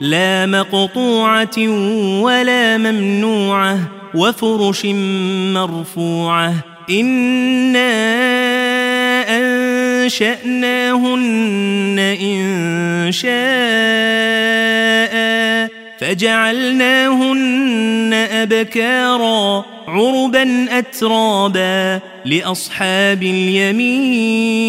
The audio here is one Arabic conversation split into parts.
لا مقطوعة ولا ممنوعة وفرش مرفوعة. إِنَّا أنشأناهن إن شاء فجعلناهن أبكارا عربا أترابا لأصحاب اليمين.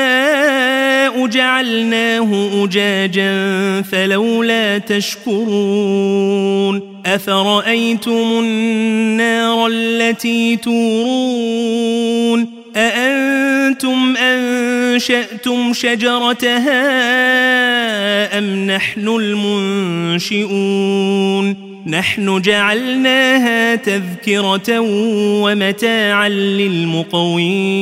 جعلناه أجاجا فلولا تشكرون أفرأيتم النار التي تورون أأنتم أنشأتم شجرتها أم نحن المنشئون نحن جعلناها تذكرة ومتاعا للمقوين